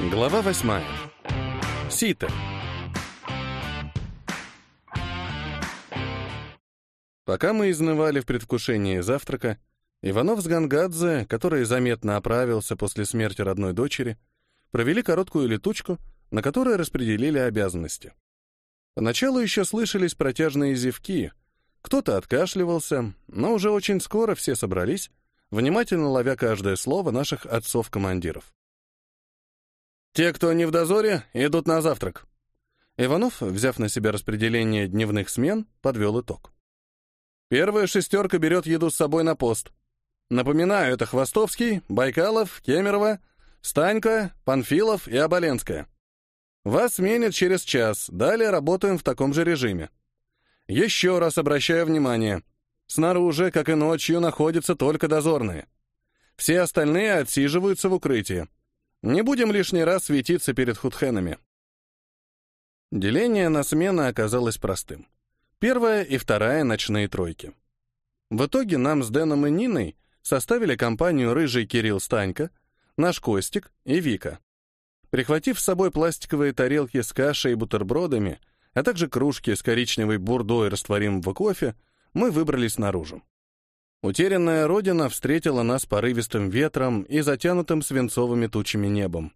Глава восьмая. Сита. Пока мы изнывали в предвкушении завтрака, Иванов с Гангадзе, который заметно оправился после смерти родной дочери, провели короткую летучку, на которой распределили обязанности. Поначалу еще слышались протяжные зевки, кто-то откашливался, но уже очень скоро все собрались, внимательно ловя каждое слово наших отцов-командиров. Те, кто не в дозоре, идут на завтрак. Иванов, взяв на себя распределение дневных смен, подвел итог. Первая шестерка берет еду с собой на пост. Напоминаю, это Хвостовский, Байкалов, Кемерово, Станька, Панфилов и Оболенская. Вас сменят через час, далее работаем в таком же режиме. Еще раз обращаю внимание. Снаружи, как и ночью, находятся только дозорные. Все остальные отсиживаются в укрытии. Не будем лишний раз светиться перед худхенами. Деление на смены оказалось простым. Первая и вторая ночные тройки. В итоге нам с Дэном и Ниной составили компанию рыжий Кирилл Станька, наш Костик и Вика. Прихватив с собой пластиковые тарелки с кашей и бутербродами, а также кружки с коричневой бурдой растворимого кофе, мы выбрались наружу. Утерянная родина встретила нас порывистым ветром и затянутым свинцовыми тучами небом.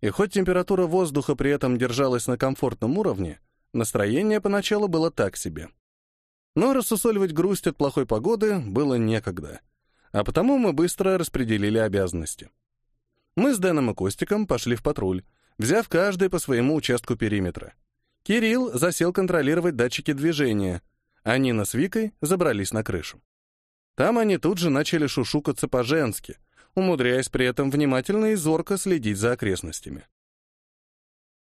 И хоть температура воздуха при этом держалась на комфортном уровне, настроение поначалу было так себе. Но рассусоливать грусть от плохой погоды было некогда, а потому мы быстро распределили обязанности. Мы с Дэном и Костиком пошли в патруль, взяв каждый по своему участку периметра. Кирилл засел контролировать датчики движения, а Нина с Викой забрались на крышу. Там они тут же начали шушукаться по-женски, умудряясь при этом внимательно и зорко следить за окрестностями.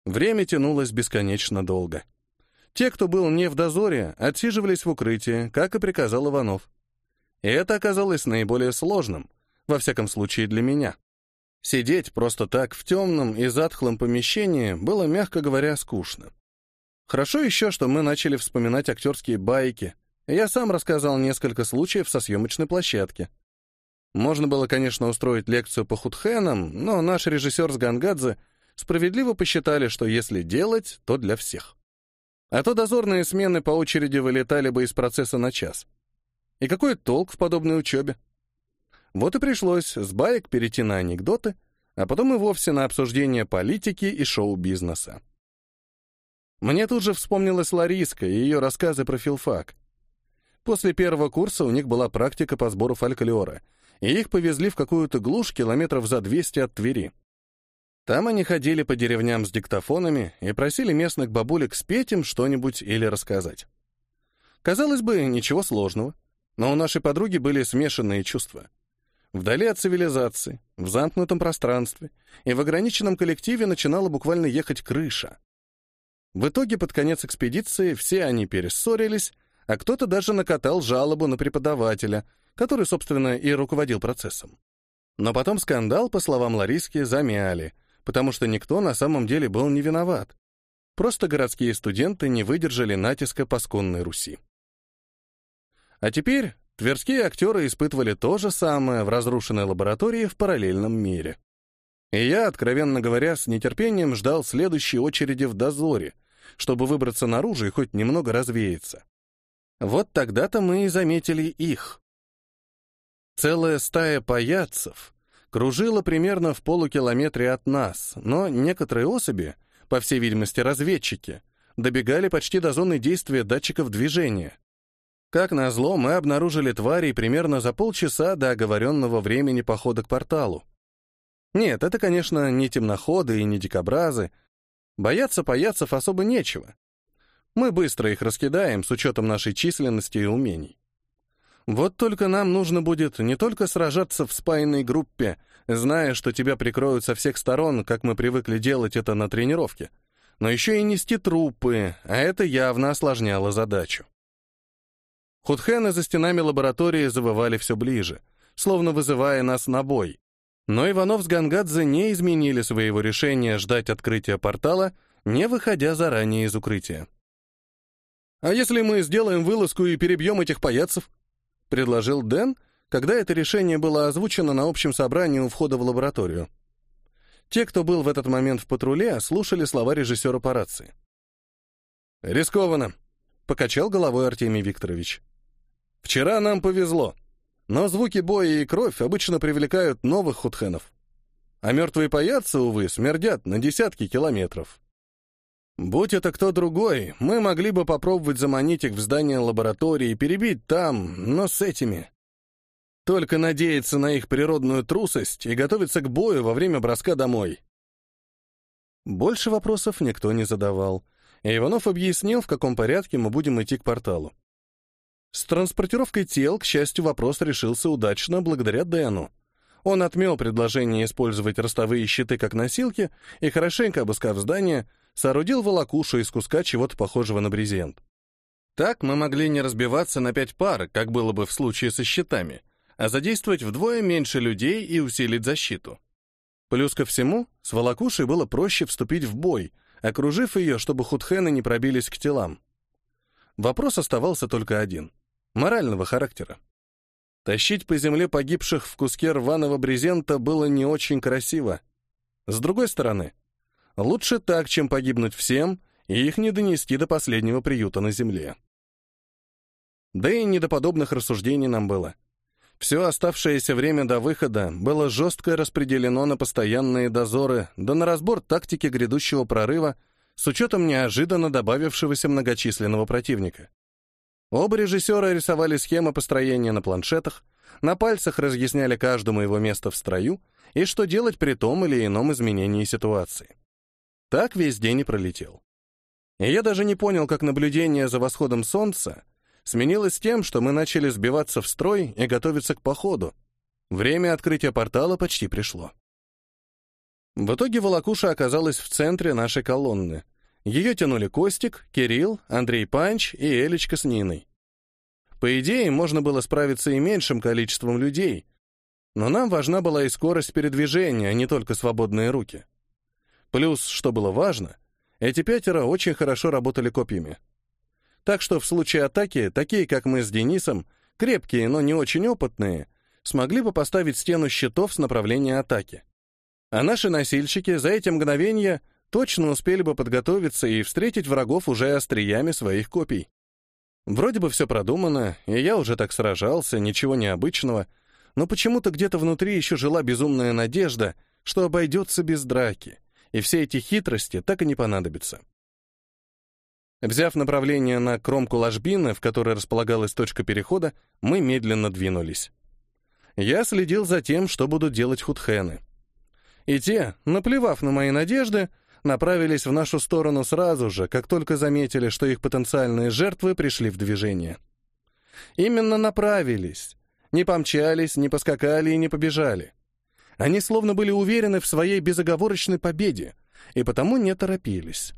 Время тянулось бесконечно долго. Те, кто был не в дозоре, отсиживались в укрытии, как и приказал Иванов. И это оказалось наиболее сложным, во всяком случае для меня. Сидеть просто так в темном и затхлом помещении было, мягко говоря, скучно. Хорошо еще, что мы начали вспоминать актерские байки, я сам рассказал несколько случаев со съемочной площадки. Можно было, конечно, устроить лекцию по худхенам, но наш режиссер с Гангадзе справедливо посчитали, что если делать, то для всех. А то дозорные смены по очереди вылетали бы из процесса на час. И какой толк в подобной учебе? Вот и пришлось с баек перейти на анекдоты, а потом и вовсе на обсуждение политики и шоу-бизнеса. Мне тут же вспомнилась Лариска и ее рассказы про филфак. После первого курса у них была практика по сбору фольклора, и их повезли в какую-то глушь километров за 200 от Твери. Там они ходили по деревням с диктофонами и просили местных бабулек спеть им что-нибудь или рассказать. Казалось бы, ничего сложного, но у нашей подруги были смешанные чувства. Вдали от цивилизации, в замкнутом пространстве и в ограниченном коллективе начинала буквально ехать крыша. В итоге под конец экспедиции все они перессорились, а кто-то даже накатал жалобу на преподавателя, который, собственно, и руководил процессом. Но потом скандал, по словам Лариски, замяли, потому что никто на самом деле был не виноват. Просто городские студенты не выдержали натиска пасконной Руси. А теперь тверские актеры испытывали то же самое в разрушенной лаборатории в параллельном мире. И я, откровенно говоря, с нетерпением ждал следующей очереди в дозоре, чтобы выбраться наружу и хоть немного развеяться. Вот тогда-то мы и заметили их. Целая стая паяцев кружила примерно в полукилометре от нас, но некоторые особи, по всей видимости разведчики, добегали почти до зоны действия датчиков движения. Как назло, мы обнаружили тварей примерно за полчаса до оговоренного времени похода к порталу. Нет, это, конечно, не темноходы и не дикобразы. Бояться паяцев особо нечего. Мы быстро их раскидаем с учетом нашей численности и умений. Вот только нам нужно будет не только сражаться в спаянной группе, зная, что тебя прикроют со всех сторон, как мы привыкли делать это на тренировке, но еще и нести трупы, а это явно осложняло задачу. Худхены за стенами лаборатории завывали все ближе, словно вызывая нас на бой. Но Иванов с Гангадзе не изменили своего решения ждать открытия портала, не выходя заранее из укрытия. «А если мы сделаем вылазку и перебьем этих паяцев?» — предложил Дэн, когда это решение было озвучено на общем собрании у входа в лабораторию. Те, кто был в этот момент в патруле, слушали слова режиссера по рации. «Рискованно», — покачал головой Артемий Викторович. «Вчера нам повезло, но звуки боя и кровь обычно привлекают новых худхенов. А мертвые паяцы, увы, смердят на десятки километров. Будь это кто другой, мы могли бы попробовать заманить их в здание лаборатории и перебить там, но с этими. Только надеяться на их природную трусость и готовиться к бою во время броска домой. Больше вопросов никто не задавал, и Иванов объяснил, в каком порядке мы будем идти к порталу. С транспортировкой тел, к счастью, вопрос решился удачно благодаря Дэну. Он отмел предложение использовать ростовые щиты как носилки и, хорошенько обыскав здание, соорудил волокушу из куска чего-то похожего на брезент. Так мы могли не разбиваться на пять пар, как было бы в случае со щитами, а задействовать вдвое меньше людей и усилить защиту. Плюс ко всему, с волокушей было проще вступить в бой, окружив ее, чтобы худхены не пробились к телам. Вопрос оставался только один — морального характера. Тащить по земле погибших в куске рваного брезента было не очень красиво. С другой стороны, Лучше так, чем погибнуть всем, и их не донести до последнего приюта на земле. Да и не до подобных рассуждений нам было. Все оставшееся время до выхода было жестко распределено на постоянные дозоры, да на разбор тактики грядущего прорыва с учетом неожиданно добавившегося многочисленного противника. Оба режиссера рисовали схемы построения на планшетах, на пальцах разъясняли каждому его место в строю и что делать при том или ином изменении ситуации. Так весь день и пролетел. И я даже не понял, как наблюдение за восходом солнца сменилось тем, что мы начали сбиваться в строй и готовиться к походу. Время открытия портала почти пришло. В итоге Волокуша оказалась в центре нашей колонны. Ее тянули Костик, Кирилл, Андрей Панч и Элечка с Ниной. По идее, можно было справиться и меньшим количеством людей, но нам важна была и скорость передвижения, а не только свободные руки. Плюс, что было важно, эти пятеро очень хорошо работали копьями. Так что в случае атаки, такие как мы с Денисом, крепкие, но не очень опытные, смогли бы поставить стену щитов с направления атаки. А наши носильщики за эти мгновения точно успели бы подготовиться и встретить врагов уже остриями своих копий. Вроде бы все продумано, и я уже так сражался, ничего необычного, но почему-то где-то внутри еще жила безумная надежда, что обойдется без драки, и все эти хитрости так и не понадобятся. Взяв направление на кромку ложбины, в которой располагалась точка перехода, мы медленно двинулись. Я следил за тем, что будут делать худхены. И те, наплевав на мои надежды, направились в нашу сторону сразу же, как только заметили, что их потенциальные жертвы пришли в движение. Именно направились. Не помчались, не поскакали и не побежали. Они словно были уверены в своей безоговорочной победе, и потому не торопились.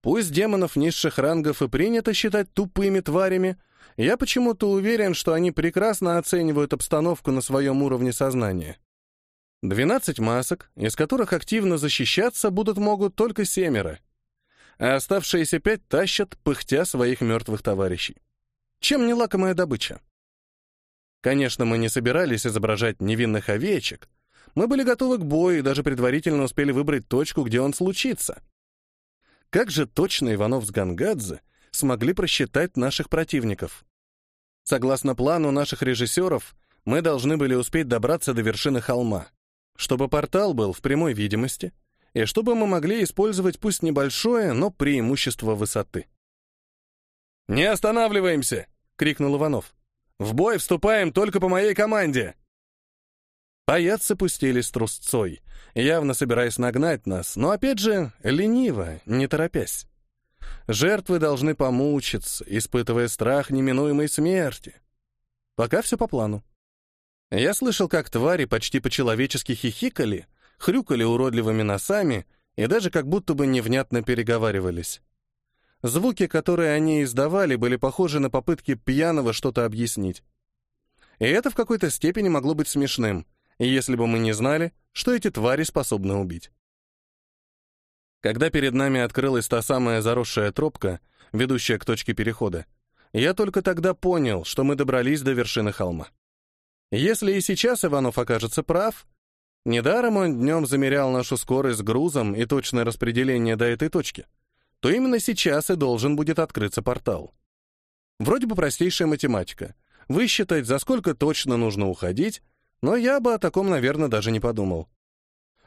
Пусть демонов низших рангов и принято считать тупыми тварями, я почему-то уверен, что они прекрасно оценивают обстановку на своем уровне сознания. Двенадцать масок, из которых активно защищаться будут могут только семеро, а оставшиеся пять тащат, пыхтя своих мертвых товарищей. Чем не лакомая добыча? Конечно, мы не собирались изображать невинных овечек. Мы были готовы к бою и даже предварительно успели выбрать точку, где он случится. Как же точно Иванов с Гангадзе смогли просчитать наших противников? Согласно плану наших режиссеров, мы должны были успеть добраться до вершины холма, чтобы портал был в прямой видимости, и чтобы мы могли использовать пусть небольшое, но преимущество высоты. «Не останавливаемся!» — крикнул Иванов. В бой вступаем только по моей команде!» Паяцы пустились трусцой, явно собираясь нагнать нас, но, опять же, лениво, не торопясь. Жертвы должны помучиться, испытывая страх неминуемой смерти. Пока все по плану. Я слышал, как твари почти по-человечески хихикали, хрюкали уродливыми носами и даже как будто бы невнятно переговаривались. Звуки, которые они издавали, были похожи на попытки пьяного что-то объяснить. И это в какой-то степени могло быть смешным, если бы мы не знали, что эти твари способны убить. Когда перед нами открылась та самая заросшая тропка, ведущая к точке перехода, я только тогда понял, что мы добрались до вершины холма. Если и сейчас Иванов окажется прав, Недаром он днем замерял нашу скорость с грузом и точное распределение до этой точки, то именно сейчас и должен будет открыться портал. Вроде бы простейшая математика. Высчитать, за сколько точно нужно уходить, но я бы о таком, наверное, даже не подумал.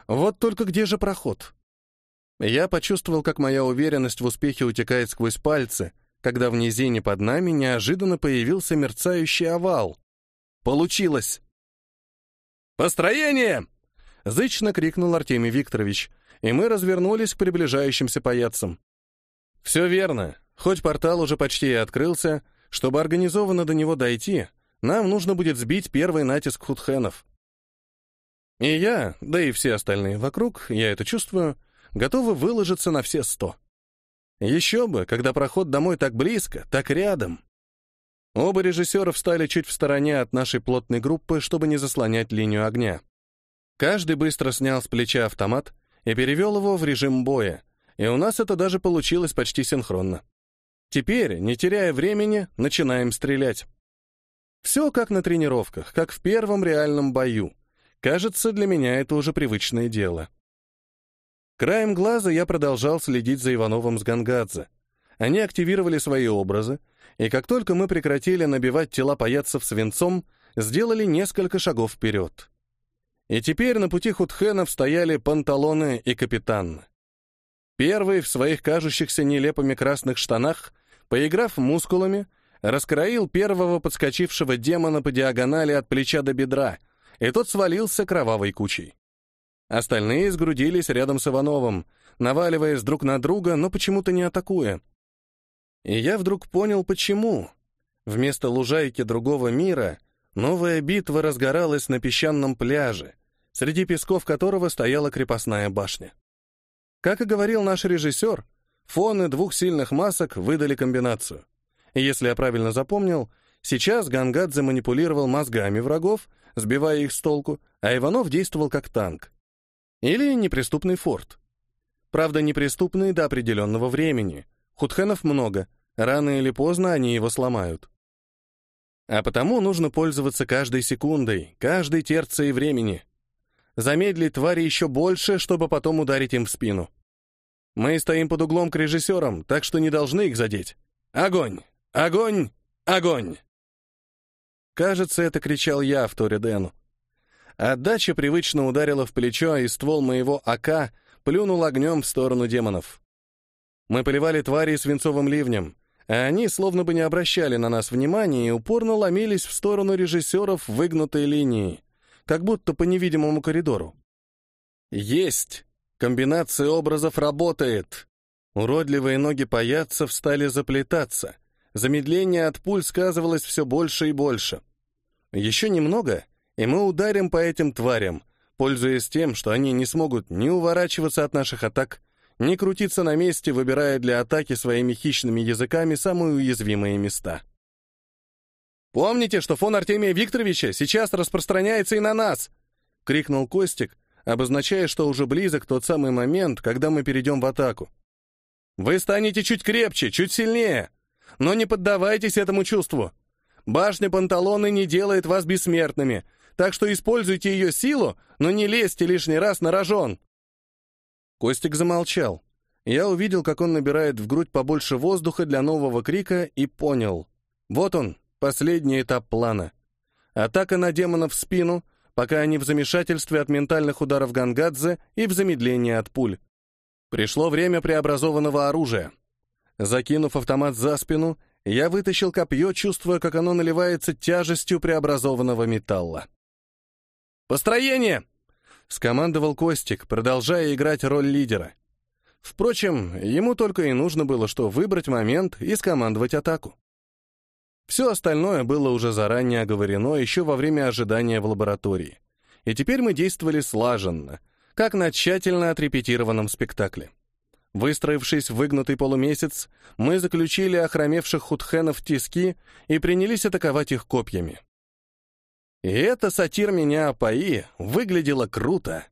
Вот только где же проход? Я почувствовал, как моя уверенность в успехе утекает сквозь пальцы, когда в низине под нами неожиданно появился мерцающий овал. Получилось! «Построение!» — зычно крикнул Артемий Викторович, и мы развернулись к приближающимся паяцам. Все верно. Хоть портал уже почти и открылся, чтобы организованно до него дойти, нам нужно будет сбить первый натиск худхенов. И я, да и все остальные вокруг, я это чувствую, готовы выложиться на все сто. Еще бы, когда проход домой так близко, так рядом. Оба режиссера встали чуть в стороне от нашей плотной группы, чтобы не заслонять линию огня. Каждый быстро снял с плеча автомат и перевел его в режим боя, и у нас это даже получилось почти синхронно. Теперь, не теряя времени, начинаем стрелять. Все как на тренировках, как в первом реальном бою. Кажется, для меня это уже привычное дело. Краем глаза я продолжал следить за Ивановым с Гангадзе. Они активировали свои образы, и как только мы прекратили набивать тела паяцев свинцом, сделали несколько шагов вперед. И теперь на пути худхенов стояли панталоны и капитан. Первый в своих кажущихся нелепыми красных штанах, поиграв мускулами, раскроил первого подскочившего демона по диагонали от плеча до бедра, и тот свалился кровавой кучей. Остальные сгрудились рядом с Ивановым, наваливаясь друг на друга, но почему-то не атакуя. И я вдруг понял, почему. Вместо лужайки другого мира новая битва разгоралась на песчаном пляже, среди песков которого стояла крепостная башня. Как и говорил наш режиссер, фоны двух сильных масок выдали комбинацию. Если я правильно запомнил, сейчас Гангадзе манипулировал мозгами врагов, сбивая их с толку, а Иванов действовал как танк. Или неприступный форт. Правда, неприступный до определенного времени. Худхенов много. Рано или поздно они его сломают. А потому нужно пользоваться каждой секундой, каждой терцией времени. Замедлить твари еще больше, чтобы потом ударить им в спину. Мы стоим под углом к режиссерам, так что не должны их задеть. Огонь! Огонь! Огонь! Кажется, это кричал я в Торе Дэну. Отдача привычно ударила в плечо, и ствол моего АК плюнул огнем в сторону демонов. Мы поливали твари свинцовым ливнем, а они словно бы не обращали на нас внимания и упорно ломились в сторону режиссеров выгнутой линии, как будто по невидимому коридору. Есть! Комбинация образов работает! Уродливые ноги паяцев стали заплетаться. Замедление от пуль сказывалось все больше и больше. Еще немного, и мы ударим по этим тварям, пользуясь тем, что они не смогут ни уворачиваться от наших атак, ни крутиться на месте, выбирая для атаки своими хищными языками самые уязвимые места. «Помните, что фон Артемия Викторовича сейчас распространяется и на нас!» — крикнул Костик, обозначая, что уже близок тот самый момент, когда мы перейдем в атаку. «Вы станете чуть крепче, чуть сильнее, но не поддавайтесь этому чувству. Башня Панталоны не делает вас бессмертными, так что используйте ее силу, но не лезьте лишний раз на рожон». Костик замолчал. Я увидел, как он набирает в грудь побольше воздуха для нового крика и понял. Вот он, последний этап плана. Атака на демонов в спину, пока они в замешательстве от ментальных ударов Гангадзе и в замедлении от пуль. Пришло время преобразованного оружия. Закинув автомат за спину, я вытащил копье, чувствуя, как оно наливается тяжестью преобразованного металла. «Построение!» — скомандовал Костик, продолжая играть роль лидера. Впрочем, ему только и нужно было что выбрать момент и скомандовать атаку. Все остальное было уже заранее оговорено еще во время ожидания в лаборатории. И теперь мы действовали слаженно, как на тщательно отрепетированном спектакле. Выстроившись в выгнутый полумесяц, мы заключили охромевших худхенов в тиски и принялись атаковать их копьями. И эта сатир меня опои выглядела круто.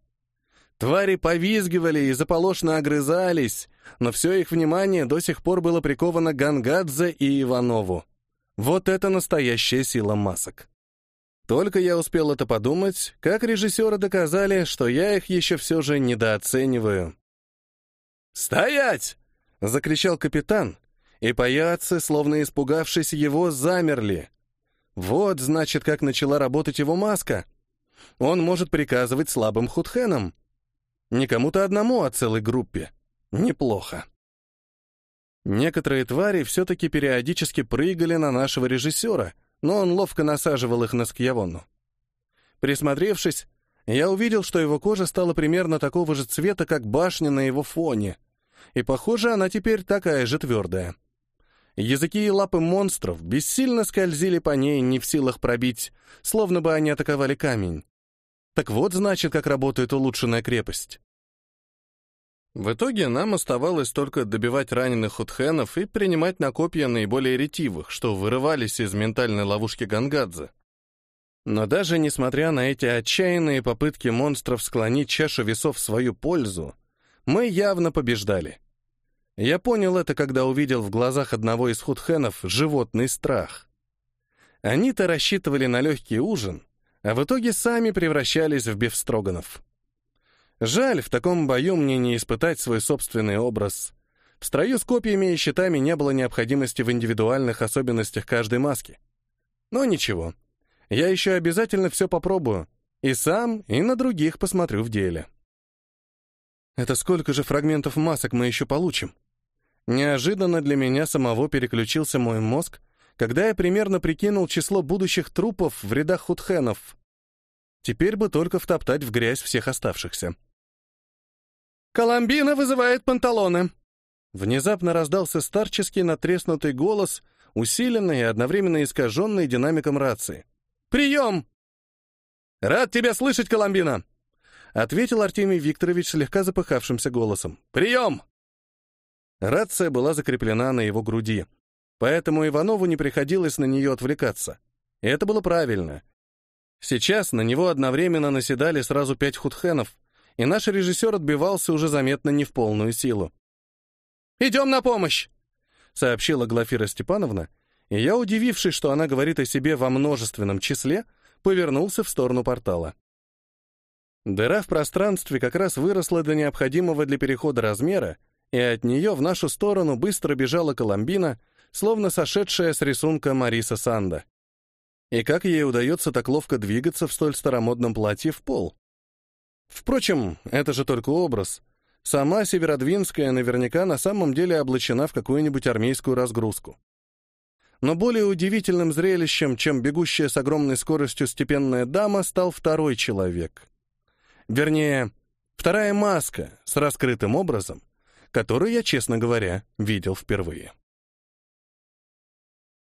Твари повизгивали и заполошно огрызались, но все их внимание до сих пор было приковано Гангадзе и Иванову. Вот это настоящая сила масок. Только я успел это подумать, как режиссеры доказали, что я их еще все же недооцениваю. «Стоять!» — закричал капитан, и паяцы, словно испугавшись его, замерли. Вот, значит, как начала работать его маска. Он может приказывать слабым худхенам. Не кому-то одному, а целой группе. Неплохо. Некоторые твари все-таки периодически прыгали на нашего режиссера, но он ловко насаживал их на скьявонну. Присмотревшись, я увидел, что его кожа стала примерно такого же цвета, как башня на его фоне, и, похоже, она теперь такая же твердая. Языки и лапы монстров бессильно скользили по ней, не в силах пробить, словно бы они атаковали камень. Так вот, значит, как работает улучшенная крепость. В итоге нам оставалось только добивать раненых худхенов и принимать на копья наиболее ретивых, что вырывались из ментальной ловушки Гангадзе. Но даже несмотря на эти отчаянные попытки монстров склонить чашу весов в свою пользу, мы явно побеждали. Я понял это, когда увидел в глазах одного из худхенов животный страх. Они-то рассчитывали на легкий ужин, а в итоге сами превращались в бифстроганов. Жаль, в таком бою мне не испытать свой собственный образ. В строю с копьями и щитами не было необходимости в индивидуальных особенностях каждой маски. Но ничего, я еще обязательно все попробую. И сам, и на других посмотрю в деле. Это сколько же фрагментов масок мы еще получим? Неожиданно для меня самого переключился мой мозг, когда я примерно прикинул число будущих трупов в рядах худхенов. Теперь бы только втоптать в грязь всех оставшихся. «Коломбина вызывает панталоны!» Внезапно раздался старческий натреснутый голос, усиленный и одновременно искаженный динамиком рации. «Прием!» «Рад тебя слышать, Коломбина!» ответил Артемий Викторович слегка запыхавшимся голосом. «Прием!» Рация была закреплена на его груди, поэтому Иванову не приходилось на нее отвлекаться. Это было правильно. Сейчас на него одновременно наседали сразу пять худхенов, и наш режиссер отбивался уже заметно не в полную силу. «Идем на помощь!» — сообщила Глафира Степановна, и я, удивившись, что она говорит о себе во множественном числе, повернулся в сторону портала. Дыра в пространстве как раз выросла до необходимого для перехода размера, и от нее в нашу сторону быстро бежала Коломбина, словно сошедшая с рисунка Мариса Санда. И как ей удается так ловко двигаться в столь старомодном платье в пол? Впрочем, это же только образ. Сама Северодвинская наверняка на самом деле облачена в какую-нибудь армейскую разгрузку. Но более удивительным зрелищем, чем бегущая с огромной скоростью степенная дама, стал второй человек. Вернее, вторая маска с раскрытым образом, которую я, честно говоря, видел впервые.